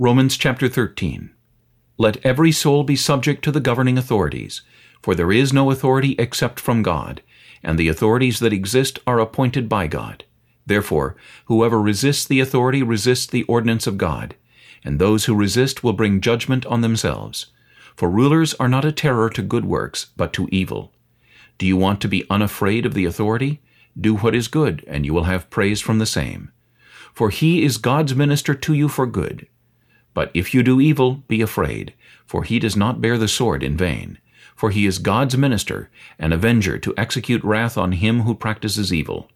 Romans chapter 13 Let every soul be subject to the governing authorities, for there is no authority except from God, and the authorities that exist are appointed by God. Therefore, whoever resists the authority resists the ordinance of God, and those who resist will bring judgment on themselves. For rulers are not a terror to good works, but to evil. Do you want to be unafraid of the authority? Do what is good, and you will have praise from the same. For he is God's minister to you for good. But if you do evil, be afraid, for he does not bear the sword in vain. For he is God's minister, an avenger to execute wrath on him who practices evil.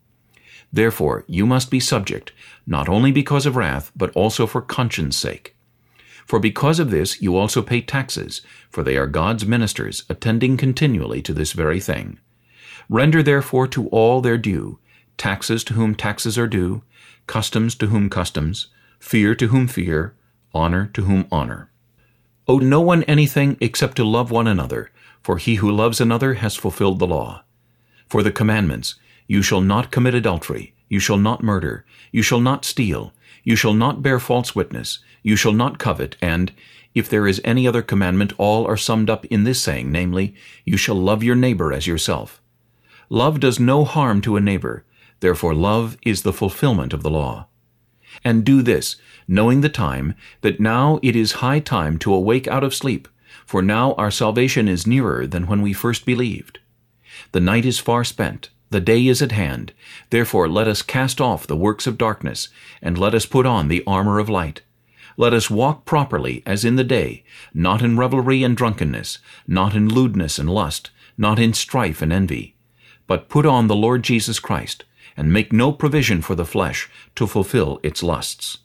Therefore you must be subject, not only because of wrath, but also for conscience sake. For because of this you also pay taxes, for they are God's ministers, attending continually to this very thing. Render therefore to all their due, taxes to whom taxes are due, customs to whom customs, fear to whom fear, honor to whom honor. Owe no one anything except to love one another, for he who loves another has fulfilled the law. For the commandments, you shall not commit adultery, you shall not murder, you shall not steal, you shall not bear false witness, you shall not covet, and, if there is any other commandment, all are summed up in this saying, namely, you shall love your neighbor as yourself. Love does no harm to a neighbor, therefore love is the fulfillment of the law. And do this, knowing the time, that now it is high time to awake out of sleep, for now our salvation is nearer than when we first believed. The night is far spent, the day is at hand, therefore let us cast off the works of darkness, and let us put on the armor of light. Let us walk properly as in the day, not in revelry and drunkenness, not in lewdness and lust, not in strife and envy. But put on the Lord Jesus Christ, and make no provision for the flesh to fulfill its lusts.